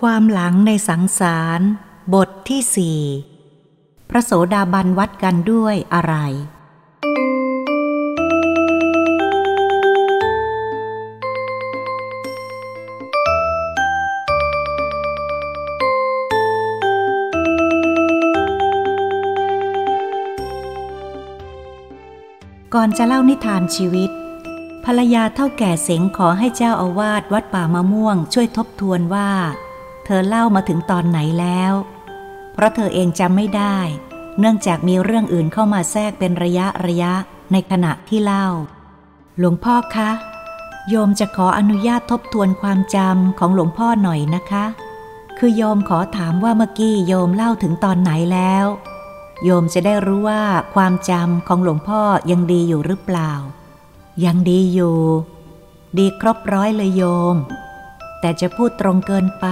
ความหลังในสังสาร บทที่สี่พระโสดาบันวัดกันด้วยอะไร ก่อนจะเล่านิทานชีวิต ภรรยาเท่าแก่เสงขอให้เจ้าอาวาสวัดป่ามะม่วง ช่วยทบทวนว่า อเล่ามาถึงตอนไหนแล้ว เพราะเธอเองจำไม่ได้ เนื่องจากมีเรื่องอื่นเข้ามาแทรกเป็นระยะระยะในขณะที่เล่า หลวงพ่อคะ โยมจะขออนุญาตทบทวนความจำของหลวงพ่อหน่อยนะคะ คือโยมขอถามว่าเมื่อกี้โยมเล่าถึงตอนไหนแล้ว โยมจะได้รู้ว่าความจำของหลวงพ่อยังดีอยู่หรือเปล่า ยังดีอยู่ ดีครบร้อยเลยโยม แต่จะพูดตรงเกินไป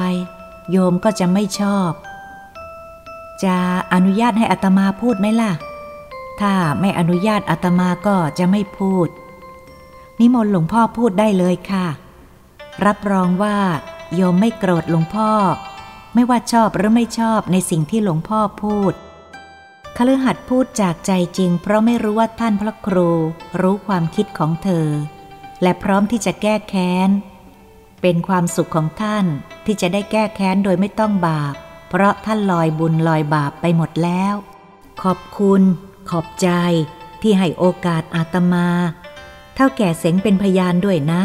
โยมก็จะไม่ชอบ จะอนุญาตให้อัตมาพูดไหมล่ะ ถ้าไม่อนุญาตอัตมาก็จะไม่พูด นิมนต์หลวงพ่อพูดได้เลยค่ะ รับรองว่า โยมไม่โกรธหลวงพ่อ ไม่ว่าชอบหรือไม่ชอบในสิ่งที่หลวงพ่อพูดคฤหัสถ์พูดจากใจจริง เพราะไม่รู้ว่าท่านพระครูรู้ความคิดของเธอ และพร้อมที่จะแก้แค้น เป็นความสุขของท่านที่จะได้แก้แค้นโดยไม่ต้องบาป เพราะท่านลอยบุญลอยบาปไปหมดแล้ว ขอบคุณ ขอบใจที่ให้โอกาสอาตมา เท่าแก่เสงเป็นพยานด้วยนะ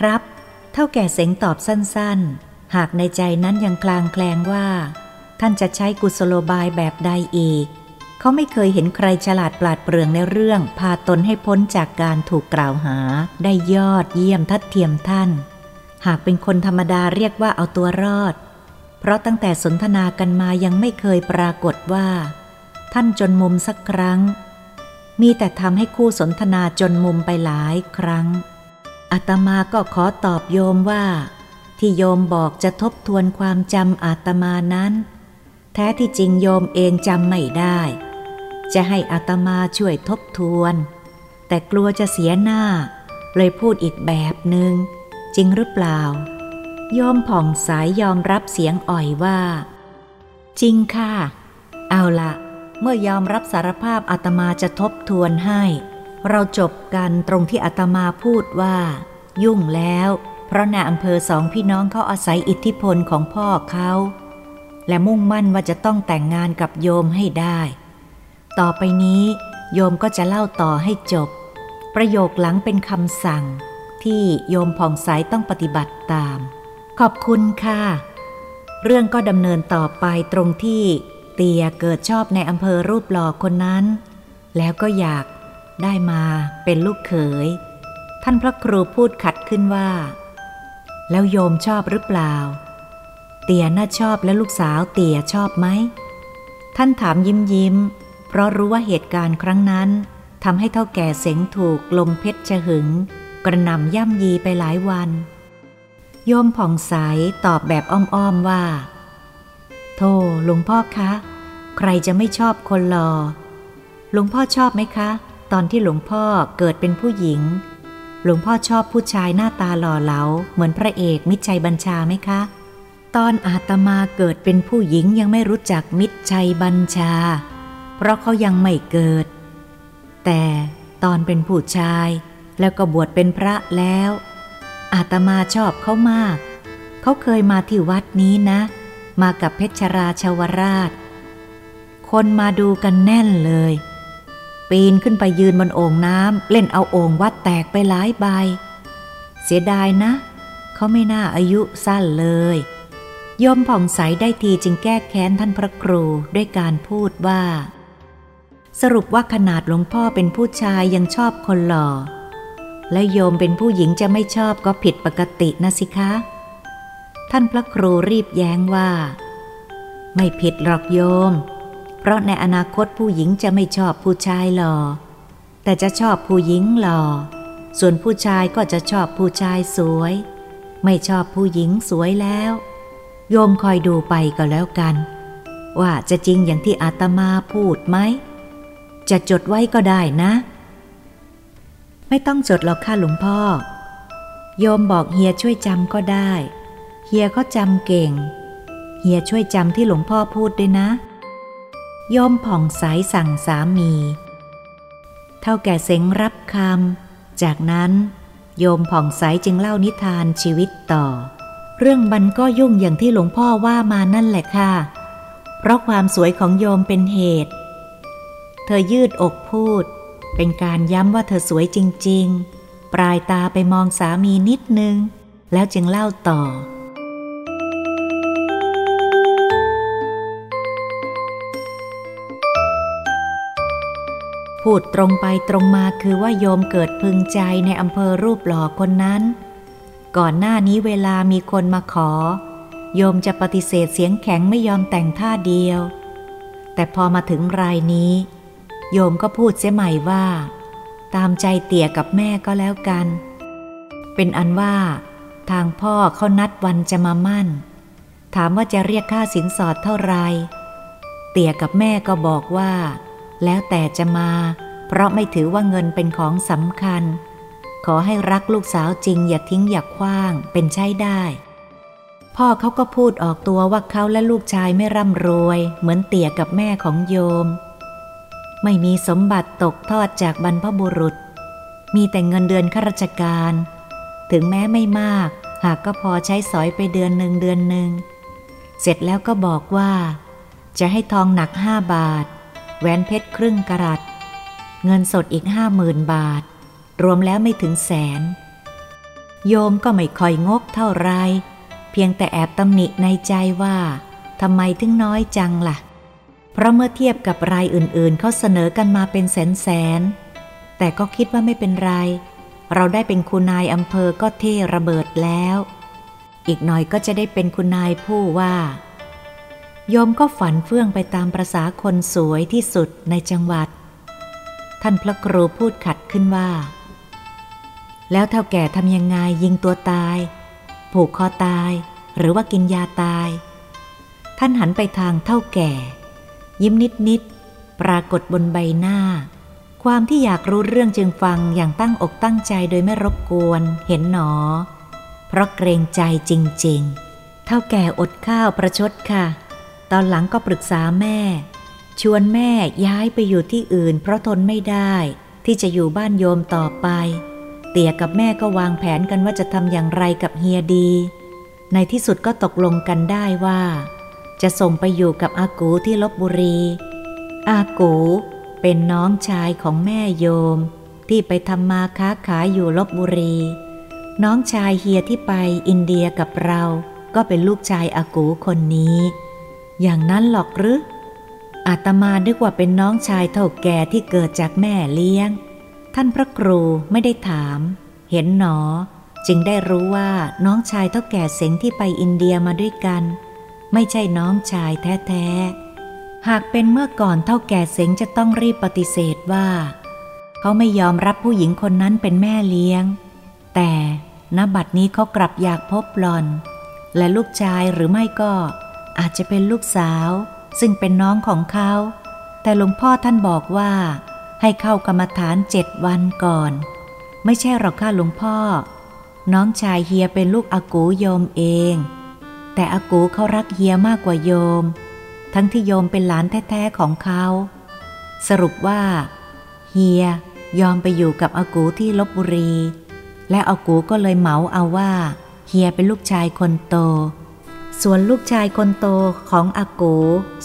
ครับ เท่าแก่เสงตอบสั้นๆ หากในใจนั้นยังคลางแคลงว่า ท่านจะใช้กุศโลบายแบบใดอีก เขาไม่เคยเห็นใครฉลาดปราดเปรื่องในเรื่อง พาตนให้พ้นจากการถูกกล่าวหา ได้ยอดเยี่ยมทัดเทียมท่าน หากเป็นคนธรรมดาเรียกว่าเอาตัวรอด เพราะตั้งแต่สนทนากันมายังไม่เคยปรากฏว่า ท่านจนมุมสักครั้ง มีแต่ทำให้คู่สนทนาจนมุมไปหลายครั้งอาตมาก็ขอตอบโยมว่า ที่โยมบอกจะทบทวนความจำอาตมานั้น แท้ที่จริงโยมเองจำไม่ได้ จะให้อาตมาช่วยทบทวน แต่กลัวจะเสียหน้า เลยพูดอีกแบบหนึง่ง จริงหรือเปล่า โยมผ่องสายยอมรับเสียงอ่อยว่า จริงค่ะ เอาละเมื่อยอมรับสารภาพอาตมาจะทบทวนให้ เราจบกันตรงที่อาตมาพูดว่า ยุ่งแล้ว เพราะในอำเภอสองพี่น้องเขาอาศัยอิทธิพลของพ่อเขาและมุ่งมั่นว่าจะต้องแต่งงานกับโยมให้ได้ ต่อไปนี้ โยมก็จะเล่าต่อให้จบ ประโยคหลังเป็นคำสั่ง ที่โยมผ่องใสต้องปฏิบัติตาม ขอบคุณค่ะ เรื่องก็ดำเนินต่อไปตรงที่เตียเกิดชอบในอำเภอรูปหล่อคนนั้น แล้วก็อยากได้มาเป็นลูกเขย ท่านพระครูพูดขัดขึ้นว่า แล้วโยมชอบหรือเปล่า เตียน่าชอบและลูกสาวเตียชอบไหม ท่านถามยิ้มยิ้ม เพราะรู้ว่าเหตุการณ์ครั้งนั้นทำให้เท่าแก่เสงถูกลมเพชรชะหึง กระนำย่ำยีไปหลายวัน โยมผ่องใสตอบแบบอ้อมๆว่า โธ่หลวงพ่อคะ ใครจะไม่ชอบคนหลอ่อหลวงพ่อชอบไหมคะ ตอนที่หลวงพ่อเกิดเป็นผู้หญิง หลวงพ่อชอบผู้ชายหน้าตาหล่อเหลา เหมือนพระเอกมิตรชัยบัญชาไหมคะ ตอนอาตมาเกิดเป็นผู้หญิงยังไม่รู้จักมิตรชัยบัญชา เพราะเขายังไม่เกิด แต่ตอนเป็นผู้ชาย แล้วก็บวชเป็นพระแล้ว อาตมาชอบเขามาก เขาเคยมาที่วัดนี้นะ มากับเพชรราชวราช คนมาดูกันแน่นเลย ปีนขึ้นไปยืนบนโอ่งน้ำเล่นเอาโอ่งวัดแตกไปหลายใบ เสียดายนะ เขาไม่น่าอายุสั้นเลยยมผ่องใสได้ทีจึงแก้แค้นท่านพระครูด้วยการพูดว่า สรุปว่าขนาดหลวงพ่อเป็นผู้ชายยังชอบคนหล่อ และโยมเป็นผู้หญิงจะไม่ชอบก็ผิดปกตินะสิคะ ท่านพระครูรีบแย้งว่า ไม่ผิดหรอกโยม เพราะในอนาคตผู้หญิงจะไม่ชอบผู้ชายหล่อ แต่จะชอบผู้หญิงหล่อ ส่วนผู้ชายก็จะชอบผู้ชายสวย ไม่ชอบผู้หญิงสวยแล้ว โยมคอยดูไปก็แล้วกัน ว่าจะจริงอย่างที่อาตมาพูดไหม จะจดไว้ก็ได้นะ ไม่ต้องจดหรอกค่ะหลวงพ่อ โยมบอกเฮียช่วยจำก็ได้ เฮียเขาจำเก่ง เฮียช่วยจำที่หลวงพ่อพูดด้วยนะ โยมผ่องใสสั่งสามี เท่าแก่เสงรับคำ จากนั้น โยมผ่องใสจึงเล่านิทานชีวิตต่อ เรื่องมันก็ยุ่งอย่างที่หลวงพ่อว่ามานั่นแหละค่ะ เพราะความสวยของโยมเป็นเหตุ เธอยืดอกพูด เป็นการย้ำว่าเธอสวยจริง ๆ ปลายตาไปมองสามีนิดนึง แล้วจึงเล่าต่อ พูดตรงไปตรงมาคือว่าโยมเกิดพึงใจในอำเภอรูปหล่อคนนั้น ก่อนหน้านี้เวลามีคนมาขอ โยมจะปฏิเสธเสียงแข็งไม่ยอมแต่งท่าเดียว แต่พอมาถึงรายนี้ โยมก็พูดเสียใหม่ว่า ตามใจเตี่ยกับแม่ก็แล้วกัน เป็นอันว่าทางพ่อเขานัดวันจะมามั่น ถามว่าจะเรียกค่าสินสอดเท่าไร เตี่ยกับแม่ก็บอกว่า แล้วแต่จะมา เพราะไม่ถือว่าเงินเป็นของสำคัญ ขอให้รักลูกสาวจริงอย่าทิ้งอย่าคว้างเป็นใช้ได้ พ่อเขาก็พูดออกตัวว่าเขาและลูกชายไม่ร่ำรวย เหมือนเตี่ยกับแม่ของโยม ไม่มีสมบัติตกทอดจากบรรพบุรุษ มีแต่เงินเดือนข้าราชการ ถึงแม้ไม่มาก หากก็พอใช้สอยไปเดือนหนึ่งเดือนหนึ่ง เสร็จแล้วก็บอกว่า จะให้ทองหนักห้าบาท แหวนเพชรครึ่งกรัตเงินสดอีกห้าหมื่นบาท รวมแล้วไม่ถึงแสน โยมก็ไม่ค่อยงกเท่าไร เพียงแต่แอบตำหนิในใจว่าทำไมถึงน้อยจังละ่ะ เพราะเมื่อเทียบกับรายอื่นๆเขาเสนอกันมาเป็นแสนแสนแต่ก็คิดว่าไม่เป็นไร เราได้เป็นคุณนายอำเภอก็เท่ระเบิดแล้ว อีกหน่อยก็จะได้เป็นคุณนายผู้ว่าโยมก็ฝันเฟื่องไปตามประษาคนสวยที่สุดในจังหวัด ท่านพระครูพูดขัดขึ้นว่า แล้วเท่าแก่ทำยังไงยิงตัวตาย ผูกคอตาย หรือว่ากินยาตาย ท่านหันไปทางเท่าแก่ ยิ้มนิดนิดปรากฏบนใบหน้า ความที่อยากรู้เรื่องจึงฟังอย่างตั้งอกตั้งใจโดยไม่รบกวนเห็นหนอ เพราะเกรงใจจริงๆ เท่าแก่อดข้าวประชดค่ะ ตอนหลังก็ปรึกษาแม่ ชวนแม่ย้ายไปอยู่ที่อื่น เพราะทนไม่ได้ ที่จะอยู่บ้านโยมต่อไป เตี่ยกับแม่ก็วางแผนกันว่าจะทำอย่างไรกับเฮียดี ในที่สุดก็ตกลงกันได้ว่า จะส่งไปอยู่กับอากูที่ลบบุรี อากูเป็นน้องชายของแม่โยม ที่ไปทำมาค้าขายอยู่ลบบุรี น้องชายเฮียที่ไปอินเดียกับเรา ก็เป็นลูกชายอากูคนนี้ อย่างนั้นหรอกหรืออาตมานึกว่าเป็นน้องชายเท่าแก่ที่เกิดจากแม่เลี้ยง ท่านพระครูไม่ได้ถาม เห็นหนอ จึงได้รู้ว่าน้องชายเท่าแก่เสงที่ไปอินเดียมาด้วยกัน ไม่ใช่น้องชายแท้ๆ หากเป็นเมื่อก่อนเท่าแก่เสงจะต้องรีบปฏิเสธว่า เขาไม่ยอมรับผู้หญิงคนนั้นเป็นแม่เลี้ยง แต่ณบัดนี้เขากลับอยากพบหลอน และลูกชายหรือไม่ก็ อาจจะเป็นลูกสาว ซึ่งเป็นน้องของเขา แต่หลวงพ่อท่านบอกว่า ให้เข้ากรรมฐานเจ็ดวันก่อน ไม่ใช่หรอกค่ะหลวงพ่อ น้องชายเฮียเป็นลูกอากูโยมเอง แต่อากูเขารักเฮียมากกว่าโยม ทั้งที่โยมเป็นหลานแท้ๆของเขา สรุปว่า เฮียยอมไปอยู่กับอากูที่ลบบุรี และอากูก็เลยเหมาเอาว่า เฮียเป็นลูกชายคนโต ส่วนลูกชายคนโตของอากู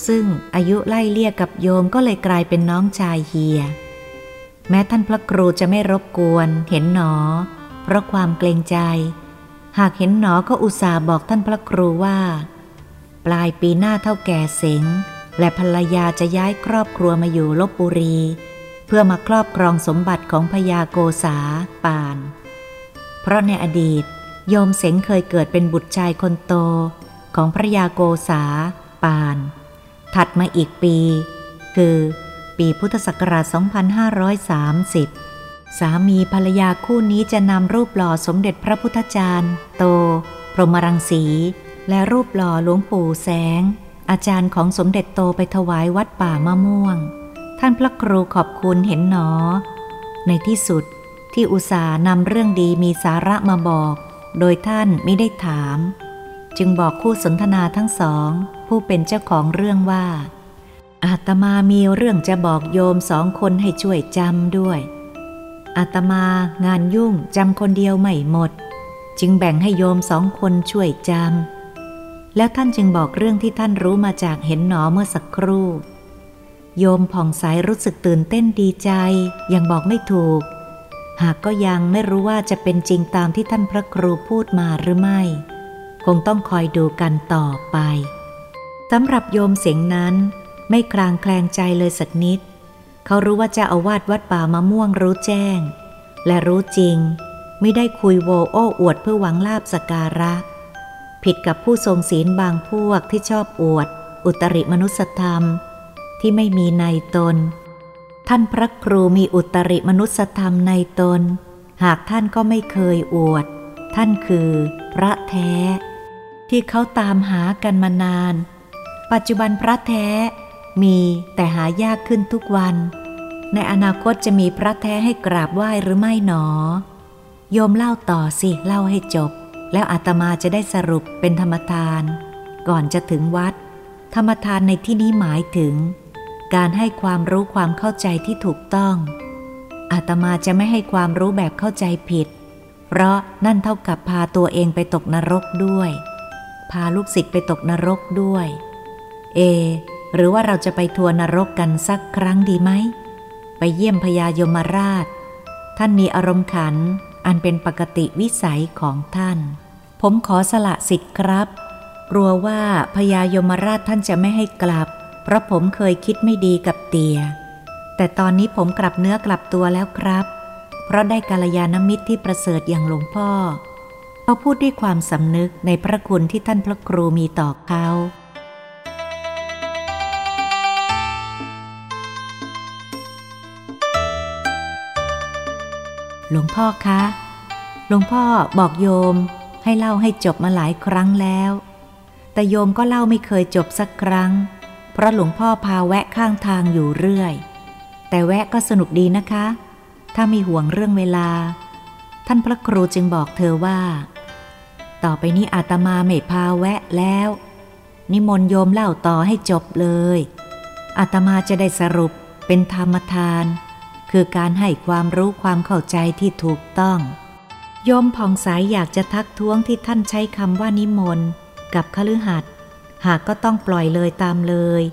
ซึ่งอายุไล่เลี่ยกับโยมก็เลยกลายเป็นน้องชายเฮีย แม้ท่านพระครูจะไม่รบกวนเห็นหนอ เพราะความเกรงใจ หากเห็นหนอก็อุตส่าห์บอกท่านพระครูว่า ปลายปีหน้าเท่าแก่เสงและภรรยาจะย้ายครอบครัวมาอยู่ลบบุรี เพื่อมาครอบครองสมบัติของพญาโกษาปาน เพราะในอดีต โยมเสงเคยเกิดเป็นบุตรชายคนโตของพระยาโกษาปาน ถัดมาอีกปี คือปีพุทธศักราช 2530 สามีภรรยาคู่นี้จะนำรูปหล่อสมเด็จพระพุทธจารย์ โต พรหมรังสี และรูปหล่อหลวงปู่แสง อาจารย์ของสมเด็จโตไปถวายวัดป่ามะม่วง ท่านพระครูขอบคุณเห็นหนอ ในที่สุดที่อุตสาห์นำเรื่องดีมีสาระมาบอก โดยท่านไม่ได้ถาม จึงบอกคู่สนทนาทั้งสอง ผู้เป็นเจ้าของเรื่องว่า อาตมามีเรื่องจะบอกโยมสองคนให้ช่วยจำด้วย อาตมางานยุ่งจำคนเดียวไม่หมด จึงแบ่งให้โยมสองคนช่วยจำแล้วท่านจึงบอกเรื่องที่ท่านรู้มาจากเห็นหนอเมื่อสักครู่ โยมผ่องใสรู้สึกตื่นเต้นดีใจ ยังบอกไม่ถูก หากก็ยังไม่รู้ว่าจะเป็นจริงตามที่ท่านพระครูพูดมาหรือไม่ คงต้องคอยดูกันต่อไปสำหรับโยมเสียงนั้น ไม่คลางแคลงใจเลยสักนิด เขารู้ว่าเจ้าอาวาสวัดป่ามะม่วงรู้แจ้ง และรู้จริง ไม่ได้คุยโวโอ้อวดเพื่อหวังลาบสการะ ผิดกับผู้ทรงศีลบางพวกที่ชอบอวด อุตริมนุสธรรม ที่ไม่มีในตน ท่านพระครูมีอุตริมนุสธรรมในตน หากท่านก็ไม่เคยอวด ท่านคือพระแท้ ที่เขาตามหากันมานาน ปัจจุบันพระแท้มีแต่หายากขึ้นทุกวัน ในอนาคตจะมีพระแท้ให้กราบไหว้หรือไม่หนอ โยมเล่าต่อสิเล่าให้จบ แล้วอาตมาจะได้สรุปเป็นธรรมทาน ก่อนจะถึงวัด ธรรมทานในที่นี้หมายถึง การให้ความรู้ความเข้าใจที่ถูกต้อง อาตมาจะไม่ให้ความรู้แบบเข้าใจผิด เพราะนั่นเท่ากับพาตัวเองไปตกนรกด้วย พาลูกศิษย์ไปตกนรกด้วย เอ หรือว่าเราจะไปทัวร์นรกกันสักครั้งดีไหม ไปเยี่ยมพญายมราช ท่านมีอารมณ์ขัน อันเป็นปกติวิสัยของท่าน ผมขอสละสิทธิ์ครับ กลัวว่าพญายมราชท่านจะไม่ให้กลับ เพราะผมเคยคิดไม่ดีกับเตีย แต่ตอนนี้ผมกลับเนื้อกลับตัวแล้วครับ เพราะได้กาลยานมิตรที่ประเสริฐอย่างหลวงพ่อเขาพูดด้วยความสำนึกในพระคุณที่ท่านพระครูมีต่อเขา หลวงพ่อคะ หลวงพ่อบอกโยมให้เล่าให้จบมาหลายครั้งแล้ว แต่โยมก็เล่าไม่เคยจบสักครั้ง เพราะหลวงพ่อพาแวะข้างทางอยู่เรื่อย แต่แวะก็สนุกดีนะคะ ถ้ามีห่วงเรื่องเวลา ท่านพระครูจึงบอกเธอว่า ต่อไปนี้อาตมาไม่พาแวะแล้ว นิมนต์โยมเล่าต่อให้จบเลย อาตมาจะได้สรุปเป็นธรรมทาน คือการให้ความรู้ความเข้าใจที่ถูกต้องโยมผ่องใสยอยากจะทักท้วงที่ท่านใช้คำว่านิมนต์ กับคฤหัสถ์หากก็ต้องปล่อยเลยตามเลย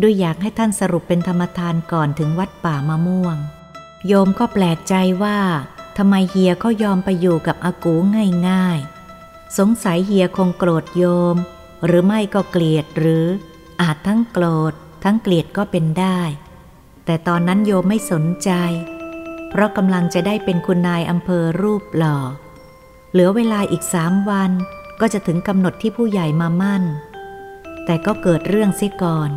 ด้วยอยากให้ท่านสรุปเป็นธรรมทานก่อนถึงวัดป่ามะม่วง โยมก็แปลกใจว่าทำไมเฮียเขายอมไปอยู่กับอากูง่ายๆ สงสัยเฮียคงโกรธโยม หรือไม่ก็เกลียดหรือ อาจทั้งโกรธทั้งเกลียดก็เป็นได้ แต่ตอนนั้นโยมไม่สนใจ เพราะกำลังจะได้เป็นคุณนายอำเภอรูปหล่อ เหลือเวลาอีกสามวันก็จะถึงกำหนดที่ผู้ใหญ่มามั่น แต่ก็เกิดเรื่องซิก่อน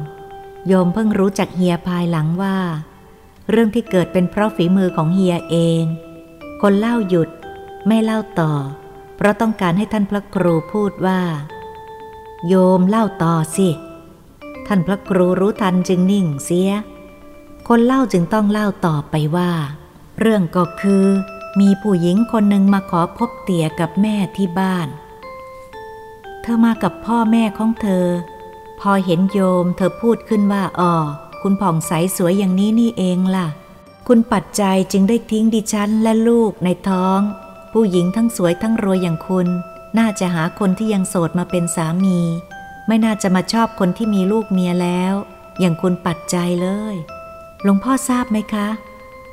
โยมเพิ่งรู้จากเฮียภายหลังว่า เรื่องที่เกิดเป็นเพราะฝีมือของเฮียเอง คนเล่าหยุดไม่เล่าต่อ เพราะต้องการให้ท่านพระครูพูดว่า โยมเล่าต่อสิ ท่านพระครูรู้ทันจึงนิ่งเสีย คนเล่าจึงต้องเล่าต่อไปว่า เรื่องก็คือ มีผู้หญิงคนหนึ่งมาขอพบเตี่ยกับแม่ที่บ้าน เธอมากับพ่อแม่ของเธอ พอเห็นโยมเธอพูดขึ้นว่าอ๋อคุณผ่องใสสวยอย่างนี้นี่เองล่ะ คุณปัดใจจึงได้ทิ้งดิฉันและลูกในท้อง ผู้หญิงทั้งสวยทั้งรวยอย่างคุณ น่าจะหาคนที่ยังโสดมาเป็นสามี ไม่น่าจะมาชอบคนที่มีลูกเมียแล้ว อย่างคุณปัดใจเลย หลวงพ่อทราบไหมคะ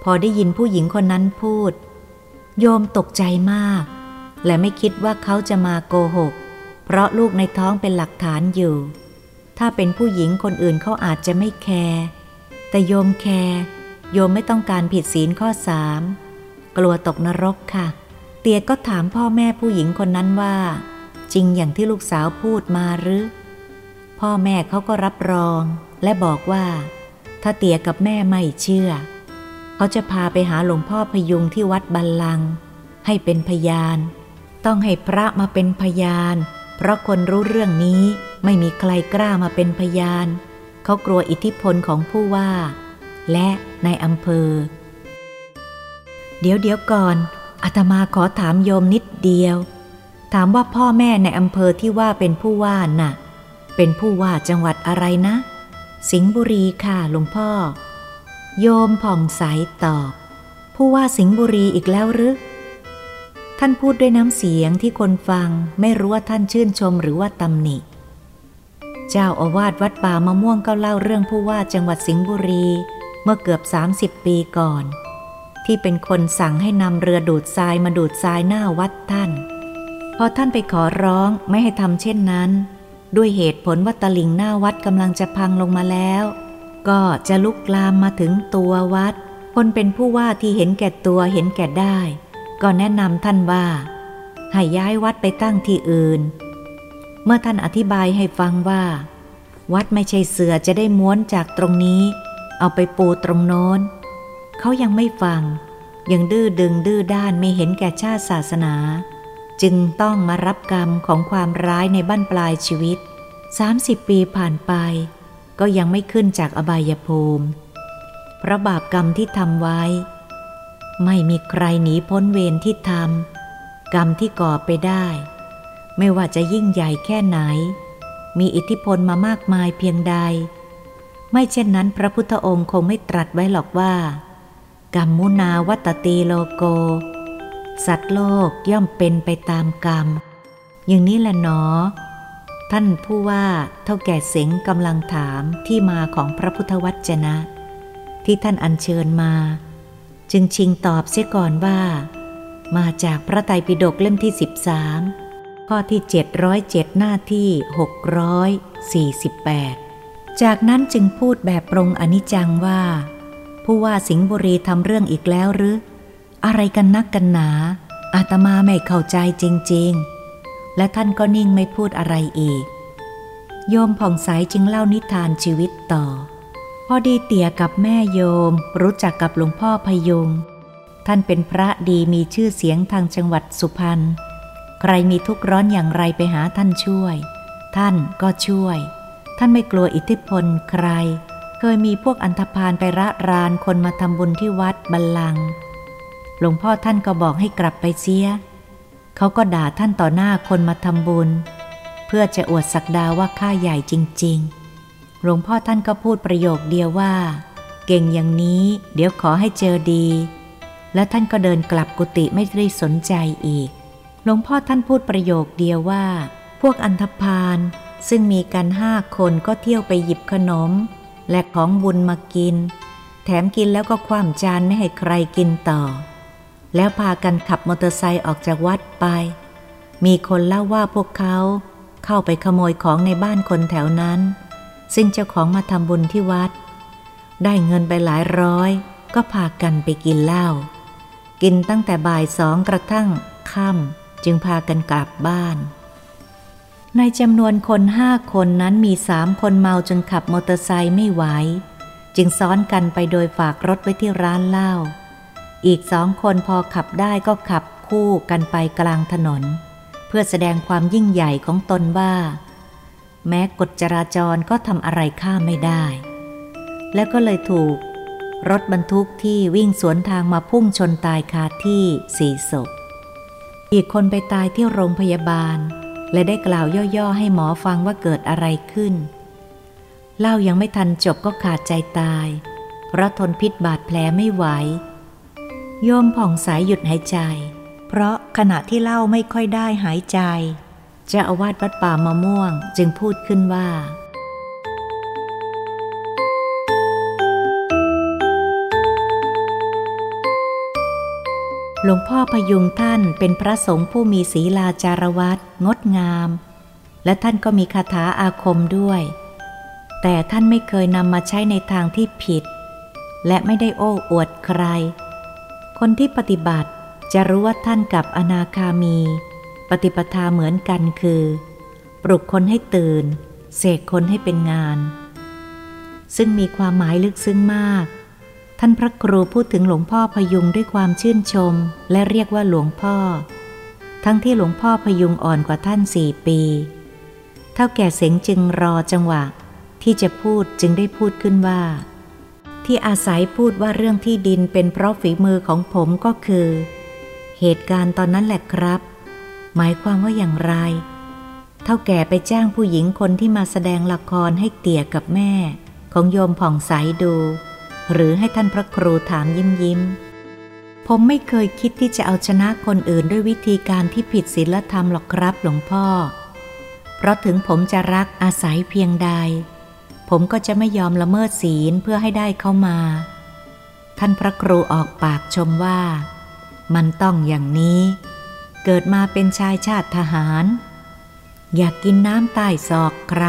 พอได้ยินผู้หญิงคนนั้นพูด โยมตกใจมาก และไม่คิดว่าเขาจะมาโกหก เพราะลูกในท้องเป็นหลักฐานอยู่ ถ้าเป็นผู้หญิงคนอื่นเขาอาจจะไม่แคร์แต่โยมแคร์โยมไม่ต้องการผิดศีลข้อสามกลัวตกนรกค่ะ เตียก็ถามพ่อแม่ผู้หญิงคนนั้นว่า จริงอย่างที่ลูกสาวพูดมาหรือ พ่อแม่เขาก็รับรองและบอกว่า ถ้าเตี่ยกับแม่ไม่เชื่อ เขาจะพาไปหาหลวงพ่อพยุงที่วัดบัลลัง ให้เป็นพยาน ต้องให้พระมาเป็นพยาน เพราะคนรู้เรื่องนี้ไม่มีใครกล้ามาเป็นพยาน เขากลัวอิทธิพลของผู้ว่า และในอำเภอ เดี๋ยวเดี๋ยวก่อนอาตมาขอถามโยมนิดเดียว ถามว่าพ่อแม่ในอำเภอที่ว่าเป็นผู้ว่าน่ะ เป็นผู้ว่าจังหวัดอะไรนะ สิงห์บุรีค่ะหลวงพ่อ โยมผ่องใสตอบ ผู้ว่าสิงห์บุรีอีกแล้วหรือท่านพูดด้วยน้ำเสียงที่คนฟังไม่รู้ว่าท่านชื่นชมหรือว่าตำหนิ เจ้าอาวาสวัดป่ามะม่วงก็เล่าเรื่องผู้ว่าจังหวัดสิงห์บุรีเมื่อเกือบ 30 ปีก่อน ที่เป็นคนสั่งให้นำเรือดูดทรายมาดูดทรายหน้าวัดท่าน พอท่านไปขอร้องไม่ให้ทำเช่นนั้น ด้วยเหตุผลว่าตลิ่งหน้าวัดกำลังจะพังลงมาแล้ว ก็จะลุกลามมาถึงตัววัด คนเป็นผู้ว่าที่เห็นแก่ตัวเห็นแก่ได้ ก็แนะนำท่านว่า ให้ย้ายวัดไปตั้งที่อื่น เมื่อท่านอธิบายให้ฟังว่า วัดไม่ใช่เสือจะได้ม้วนจากตรงนี้ เอาไปปูตรงโน้น เขายังไม่ฟัง ยังดื้อดึงดื้อด้านไม่เห็นแก่ชาติศาสนา จึงต้องมารับกรรมของความร้ายในบ้านปลายชีวิต 30 ปีผ่านไป ก็ยังไม่ขึ้นจากอบายภูมิ เพราะบาปกรรมที่ทำไว้ ไม่มีใครหนีพ้นเวรที่ทำกรรมที่ก่อไปได้ ไม่ว่าจะยิ่งใหญ่แค่ไหน มีอิทธิพลมามากมายเพียงใด ไม่เช่นนั้นพระพุทธองค์คงไม่ตรัสไว้หรอกว่า กรรมมุนาวัตตีโลโก สัตว์โลกย่อมเป็นไปตามกรรม อย่างนี้แหละหนอ ท่านผู้ว่าเท่าแก่เสงกำลังถามที่มาของพระพุทธวจนะ ที่ท่านอัญเชิญมา จึงชิงตอบเสียก่อนว่า มาจากพระไตรปิฎกเล่มที่ 13 ข้อที่ 707 หน้าที่ 648 จากนั้นจึงพูดแบบปรงอนิจจังว่า ผู้ว่าสิงห์บุรีทำเรื่องอีกแล้วหรือ อะไรกันนักกันหนา อาตมาไม่เข้าใจจริง ๆ และท่านก็นิ่งไม่พูดอะไรอีก โยมผ่องใสจึงเล่านิทานชีวิตต่อ พอดีเตี่ยกับแม่โยมรู้จักกับหลวงพ่อพยุง ท่านเป็นพระดีมีชื่อเสียงทางจังหวัดสุพรรณ ใครมีทุกข์ร้อนอย่างไรไปหาท่านช่วย ท่านก็ช่วย ท่านไม่กลัวอิทธิพลใคร เคยมีพวกอันธพาลไประรานคนมาทำบุญที่วัดบัลลังก์ หลวงพ่อท่านก็บอกให้กลับไปเสีย เขาก็ด่าท่านต่อหน้าคนมาทำบุญ เพื่อจะอวดสักดาว่าข้าใหญ่จริง ๆ หลวงพ่อท่านก็พูดประโยคเดียวว่า เก่งอย่างนี้ เดี๋ยวขอให้เจอดี แล้วท่านก็เดินกลับกุฏิไม่ได้สนใจอีก หลวงพ่อท่านพูดประโยคเดียวว่า พวกอันธพาลซึ่งมีกันห้าคนก็เที่ยวไปหยิบขนม และของบุญมากิน แถมกินแล้วก็คว่ำจานไม่ให้ใครกินต่อ แล้วพากันขับมอเตอร์ไซค์ออกจากวัดไป มีคนเล่าว่าพวกเขาเข้าไปขโมยของในบ้านคนแถวนั้น ซึ่งเจ้าของมาทำบุญที่วัด ได้เงินไปหลายร้อย ก็พากันไปกินเหล้า กินตั้งแต่บ่ายสองกระทั่งค่ำจึงพากันกลับบ้าน ในจำนวนคนห้าคนนั้นมีสามคนเมาจนขับมอเตอร์ไซค์ไม่ไหว จึงซ้อนกันไปโดยฝากรถไว้ที่ร้านเหล้า อีกสองคนพอขับได้ก็ขับคู่กันไปกลางถนน เพื่อแสดงความยิ่งใหญ่ของตนว่า แม้กฎจราจรก็ทำอะไรข้าไม่ได้ แล้วก็เลยถูก รถบรรทุกที่วิ่งสวนทางมาพุ่งชนตายคาที่สี่ศพอีกคนไปตายที่โรงพยาบาล และได้กล่าวย่อๆให้หมอฟังว่าเกิดอะไรขึ้น เล่ายังไม่ทันจบก็ขาดใจตาย เพราะทนพิษบาดแผลไม่ไหว โยมผ่องสายหยุดหายใจ เพราะขณะที่เล่าไม่ค่อยได้หายใจจะอาวาสวัดป่ามะม่วงจึงพูดขึ้นว่า หลวงพ่อพยุงท่านเป็นพระสงฆ์ผู้มีศีลาจารวัตงดงาม และท่านก็มีคาถาอาคมด้วย แต่ท่านไม่เคยนำมาใช้ในทางที่ผิด และไม่ได้โอ้อวดใคร คนที่ปฏิบัติจะรู้ว่าท่านกับอนาคามี ปฏิปทาเหมือนกันคือ ปลุกคนให้ตื่น เสกคนให้เป็นงาน ซึ่งมีความหมายลึกซึ้งมาก ท่านพระครูพูดถึงหลวงพ่อพยุงด้วยความชื่นชม และเรียกว่าหลวงพ่อ ทั้งที่หลวงพ่อพยุงอ่อนกว่าท่านสี่ปี เท่าแก่เสงจึงรอจังหวะ ที่จะพูดจึงได้พูดขึ้นว่า ที่อาศัยพูดว่าเรื่องที่ดินเป็นเพราะฝีมือของผมก็คือ เหตุการณ์ตอนนั้นแหละครับ หมายความว่าอย่างไร เท่าแก่ไปจ้างผู้หญิงคนที่มาแสดงละครให้เตี่ยกับแม่ ของโยมผ่องใสดู หรือให้ท่านพระครูถามยิ้มยิ้มผมไม่เคยคิดที่จะเอาชนะคนอื่นด้วยวิธีการที่ผิดศีลธรรมหรอกครับหลวงพ่อ เพราะถึงผมจะรักอาศัยเพียงใด ผมก็จะไม่ยอมละเมิดศีลเพื่อให้ได้เข้ามา ท่านพระครูออกปากชมว่า มันต้องอย่างนี้ เกิดมาเป็นชายชาติทหาร อยากกินน้ำใต้ศอกใคร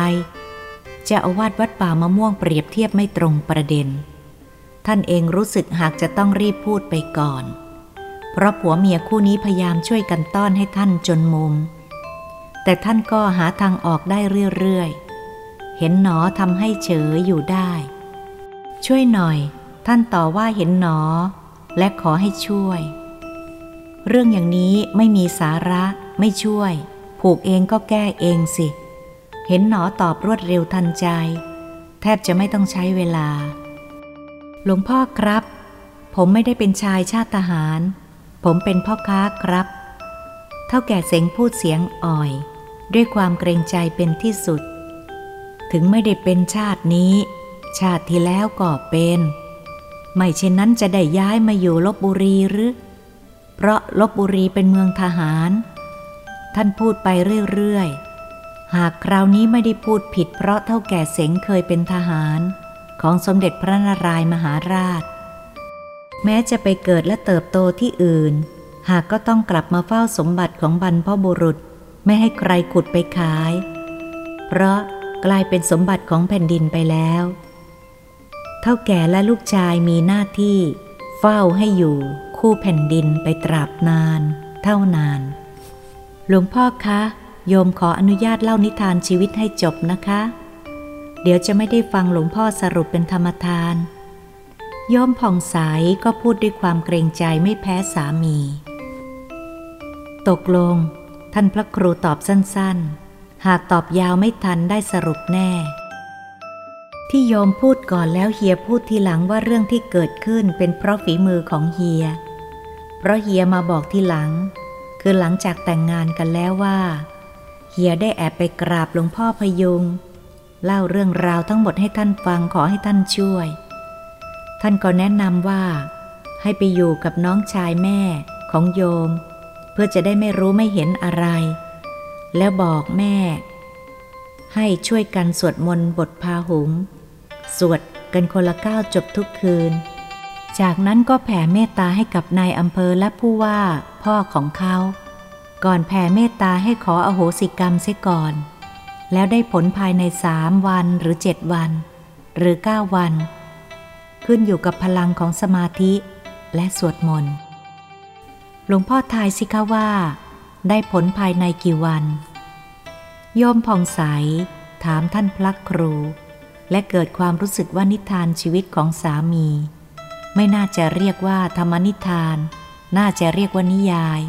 จะอาวาดวัดป่ามะม่วงเปรียบเทียบไม่ตรงประเด็น ท่านเองรู้สึกหากจะต้องรีบพูดไปก่อน เพราะผัวเมียคู่นี้พยายามช่วยกันต้อนให้ท่านจนมุม แต่ท่านก็หาทางออกได้เรื่อยๆ เห็นหนอทำให้เฉยอยู่ได้ ช่วยหน่อย ท่านต่อว่าเห็นหนอ และขอให้ช่วย เรื่องอย่างนี้ไม่มีสาระไม่ช่วย ผูกเองก็แก้เองสิ เห็นหนอตอบรวดเร็วทันใจ แทบจะไม่ต้องใช้เวลา หลวงพ่อครับ ผมไม่ได้เป็นชายชาติทหาร ผมเป็นพ่อค้าครับ เท่าแก่เสงพูดเสียงอ่อย ด้วยความเกรงใจเป็นที่สุด ถึงไม่ได้เป็นชาตินี้ ชาติที่แล้วก็เป็น ไม่เช่นนั้นจะได้ย้ายมาอยู่ลบบุรีหรือ เพราะลบบุรีเป็นเมืองทหาร ท่านพูดไปเรื่อยๆ หากคราวนี้ไม่ได้พูดผิด เพราะเท่าแก่เสงเคยเป็นทหาร ของสมเด็จพระนารายมหาราช แม้จะไปเกิดและเติบโตที่อื่น หากก็ต้องกลับมาเฝ้าสมบัติของบรรพบุรุษ ไม่ให้ใครขุดไปขาย เพราะ กลายเป็นสมบัติของแผ่นดินไปแล้ว เท่าแก่และลูกชายมีหน้าที่ เฝ้าให้อยู่คู่แผ่นดินไปตราบนาน เท่านาน หลวงพ่อคะ โยมขออนุญาตเล่านิทานชีวิตให้จบนะคะ เดี๋ยวจะไม่ได้ฟังหลวงพ่อสรุปเป็นธรรมทาน โยมผ่องใสก็พูดด้วยความเกรงใจไม่แพ้สามี ตกลง ท่านพระครูตอบสั้น ๆ หากตอบยาวไม่ทันได้สรุปแน่ ที่โยมพูดก่อนแล้วเฮียพูดทีหลังว่าเรื่องที่เกิดขึ้นเป็นเพราะฝีมือของเฮีย เพราะเฮียมาบอกทีหลัง คือหลังจากแต่งงานกันแล้วว่า เฮียได้แอบไปกราบหลวงพ่อพยุง เล่าเรื่องราวทั้งหมดให้ท่านฟังขอให้ท่านช่วย ท่านก็แนะนำว่า ให้ไปอยู่กับน้องชายแม่ของโยม เพื่อจะได้ไม่รู้ไม่เห็นอะไร แล้วบอกแม่ ให้ช่วยกันสวดมนต์บทพาหุง สวดกันคนละเก้าจบทุกคืน จากนั้นก็แผ่เมตตาให้กับนายอำเภอและผู้ว่าพ่อของเขา ก่อนแผ่เมตตาให้ขออโหสิกรรมเสียก่อน แล้วได้ผลภายในสามวันหรือเจ็ดวัน หรือเก้าวัน ขึ้นอยู่กับพลังของสมาธิและสวดมนต์หลวงพ่อทายสิคะว่า ได้ผลภายในกี่วัน โยมผ่องใส ถามท่านพระครู และเกิดความรู้สึกว่านิทานชีวิตของสามี ไม่น่าจะเรียกว่าธรรมนิทาน น่าจะเรียกว่านิยาย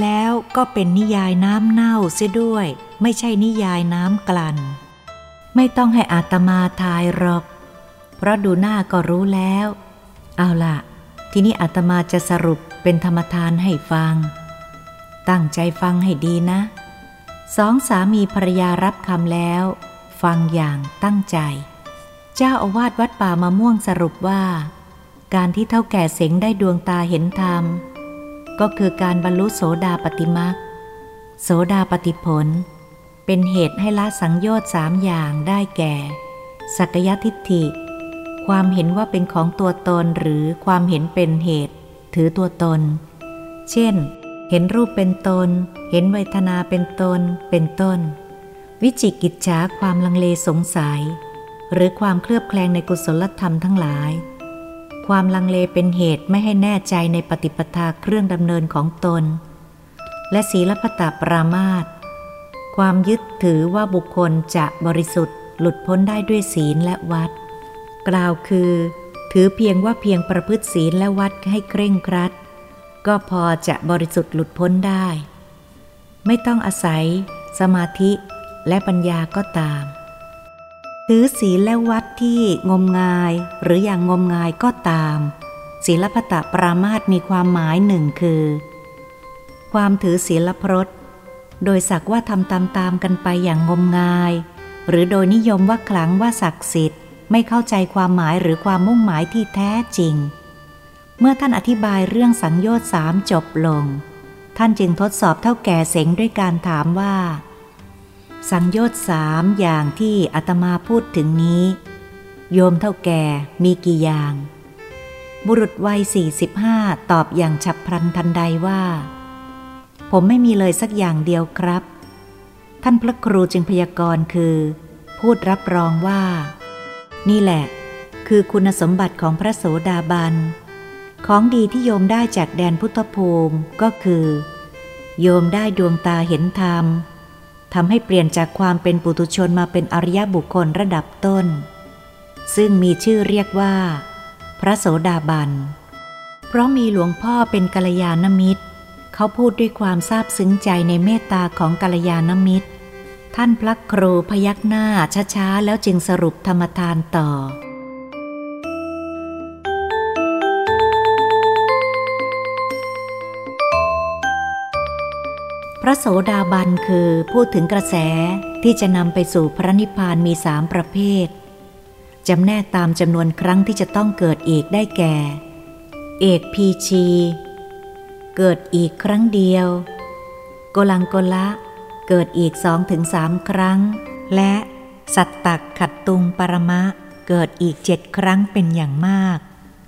แล้วก็เป็นนิยายน้ำเน่าเสียด้วย ไม่ใช่นิยายน้ำกลั่น ไม่ต้องให้อาตมาทายหรอก เพราะดูหน้าก็รู้แล้ว เอาล่ะ ทีนี้อาตมาจะสรุปเป็นธรรมทานให้ฟัง ตั้งใจฟังให้ดีนะ สองสามีภรรยารับคำแล้ว ฟังอย่างตั้งใจ เจ้าอาวาสวัดป่ามะม่วงสรุปว่า การที่เท่าแก่เสงได้ดวงตาเห็นธรรม ก็คือการบรรลุโสดาปติมักโสดาปติผล เป็นเหตุให้ละสังโยชน์สามอย่างได้แก่ สักยทิฏฐิ ความเห็นว่าเป็นของตัวตนหรือความเห็นเป็นเหตุ ถือตัวตน เช่น เห็นรูปเป็นตน เห็นเวทนาเป็นตน เป็นต้น วิจิกิจฉาความลังเลสงสัย หรือความเคลือบแคลงในกุศลธรรมทั้งหลาย ความลังเลเป็นเหตุไม่ให้แน่ใจในปฏิปทาเครื่องดำเนินของตน และศีลปตาปรามาตความยึดถือว่าบุคคลจะบริสุทธิ์ หลุดพ้นได้ด้วยศีลและวัด กล่าวคือ ถือเพียงว่าเพียงประพฤติศีลและวัดให้เคร่งครัด ก็พอจะบริสุทธิ์หลุดพ้นได้ ไม่ต้องอาศัย สมาธิและปัญญาก็ตาม ถือศีลและวัดที่งมงายหรืออย่างงมงายก็ตาม ศีลปตะปรามาตมีความหมายหนึ่งคือ ความถือศีลพรตโดยสักว่าทำตามๆกันไปอย่างงมงาย หรือโดยนิยมว่าคลังว่าศักดิ์สิทธิ์ ไม่เข้าใจความหมายหรือความมุ่งหมายที่แท้จริง เมื่อท่านอธิบายเรื่องสังโยชน์สามจบลง ท่านจึงทดสอบเท่าแก่เสงด้วยการถามว่า สังโยชน์สามอย่างที่อาตมาพูดถึงนี้ โยมเท่าแก่มีกี่อย่าง บุรุษวัยสี่สิบห้าตอบอย่างฉับพลันทันใดว่า ผมไม่มีเลยสักอย่างเดียวครับ ท่านพระครูจึงพยากรณ์คือ พูดรับรองว่า นี่แหละ คือคุณสมบัติของพระโสดาบัน ของดีที่โยมได้จากแดนพุทธภูมิก็คือ โยมได้ดวงตาเห็นธรรมทำให้เปลี่ยนจากความเป็นปุถุชนมาเป็นอริยบุคคลระดับต้น ซึ่งมีชื่อเรียกว่า พระโสดาบัน เพราะมีหลวงพ่อเป็นกัลยาณมิตร เขาพูดด้วยความซาบซึ้งใจในเมตตาของกัลยาณมิตร ท่านพระครูพยักหน้าช้าๆแล้วจึงสรุปธรรมทานต่อ ระโสดาบันคือพูดถึงกระแสที่จะนำไปสู่พระนิพพานมีสามประเภทจำแนกตามจำนวนครั้งที่จะต้องเกิดอีกได้แก่ เอกพีชี เกิดอีกครั้งเดียว โกลังโกละเกิดอีกสองถึงสามครั้ง และสัตตักขัดตุงปรมะ เกิดอีกเจ็ดครั้งเป็นอย่างมาก